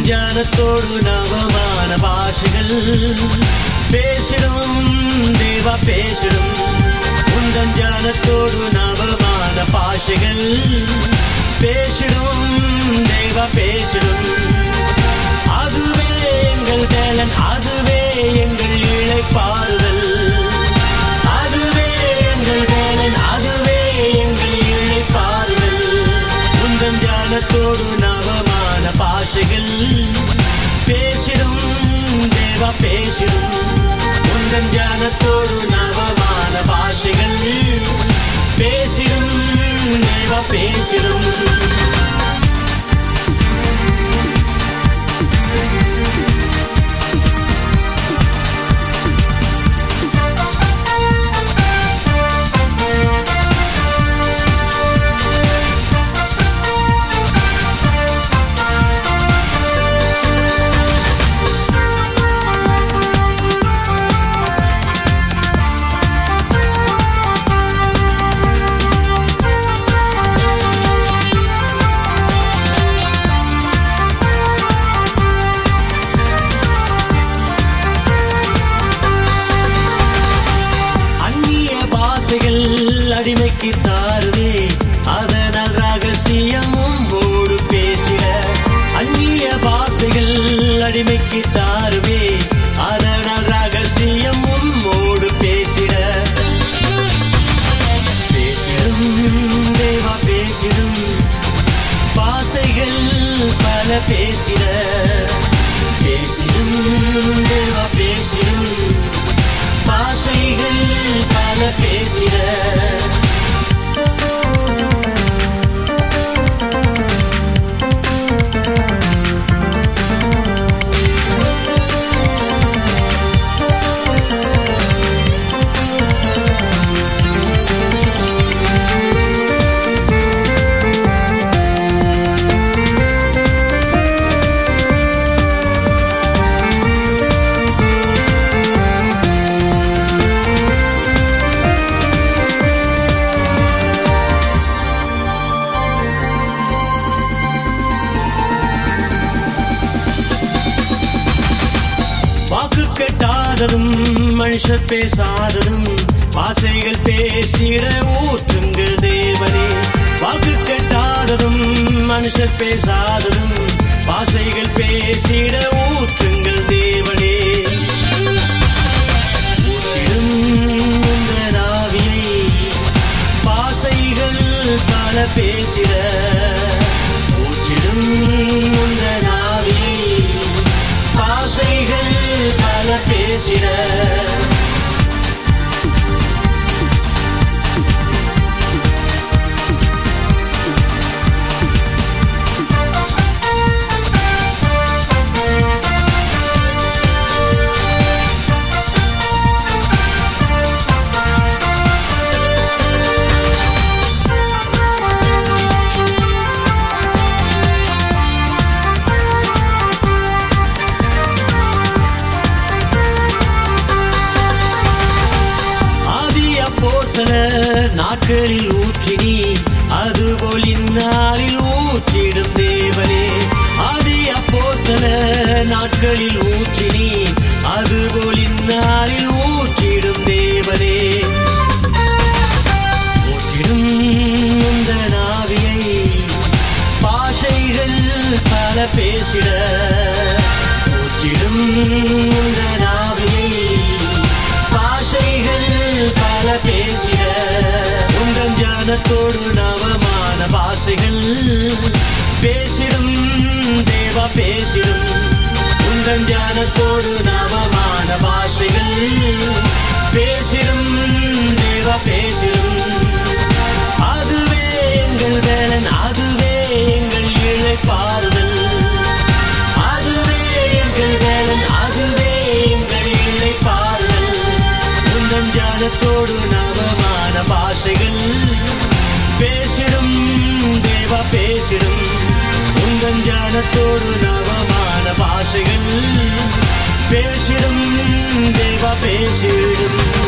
ஞானத்தோடு நவமான பாஷைகள் பேசிடும் தேவா பேசிடும் உந்தன் ஞானத்தோடு நவமான பாஷைகள் பேசிடும் தேவா பேசிடும் தேவா பேசிடும். உந்தன் ஞானத்தோடு நவமான பாஷைகள் பேசிடும். தேவா பேசிடும். அடிமைக்கு தாருவே அதனால் ரகசியமும் ஓடு பேசிட அந்நிய பாசைகள் அடிமைக்கு தாருவே அதனால் ரகசியமும் ஓடு பேசிட. பேசிடும் தேவா பேசிடும். பாசைகள் பல பேசிட. பேசிடும் தேவா பேசிடும். பாஷைகள் பல பேசிட வாக்கு கெட்டாததும் மனுஷர் பேசாததும் வாசைகள் பேசிட ஊற்றுங்கள் தேவனே. வாக்கு கட்டாததும் மனுஷர் பேசாததும் வாசைகள் பேசிட ஊற்றுங்கள் தேவனே. பேசிட நாட்களில் ஊற்றினி அதுபோல் இந்நாளில் ஊற்றிடும் தேவனே. அதே அப்போ சில நாட்களில் ஊற்றினி அதுபோல் இந்நாளில் ஊற்றிடும் தேவனே. ஊற்றிடும் இந்த நாவியை பாஷைகள் பல பேசிட. ஊற்றிடும் உங்கள் ஞானத்தோடு நவமான பாஷைகள். பேசிடும் தேவா பேசிடும். உங்கள் தியானத்தோடு நவமான பாஷைகள். பேசிடும் தேவா பேசிடும். உந்தன் ஞானத்தோடு நவமான பாஷைகள் பேசிடும் தேவா பேசிடும்